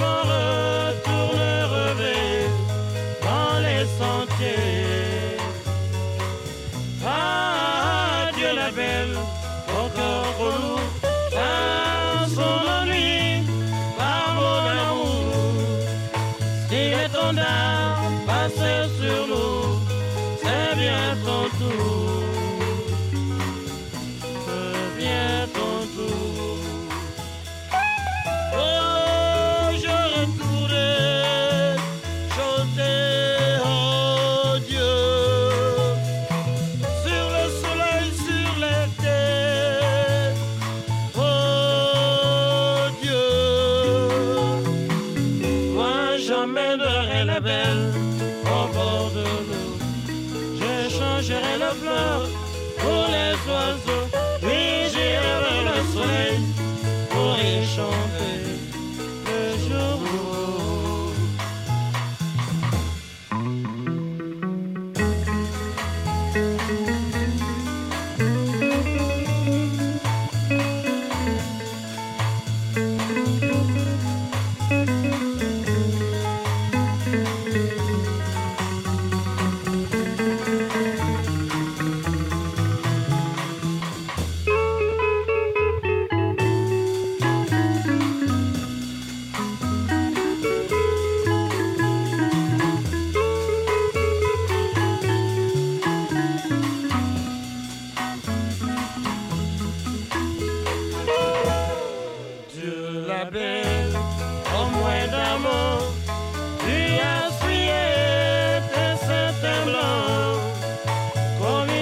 m'en retournerai dans les sentiers. Adieu la belle, au cœur relou, à son ennui, par mon amour. Si les ton passe sur nous, c'est bien son tour. J'emmènerai la belle au bord de l'eau. Je changerai le fleur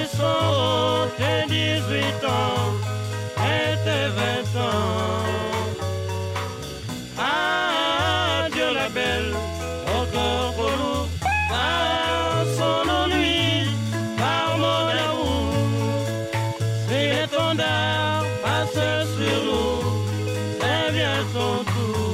sont tes 18 ans et tes 20 ans. Ah, Dieu la belle, au cœur relou, par son ennui, par mon amour, si l'étendard passe sur nous c'est bien ton tour.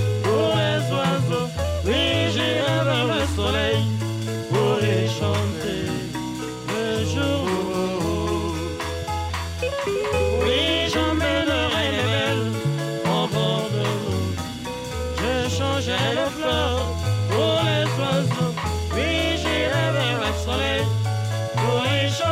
j'ai le fleur pour les oiseaux, j'irai vers le soleil pour les.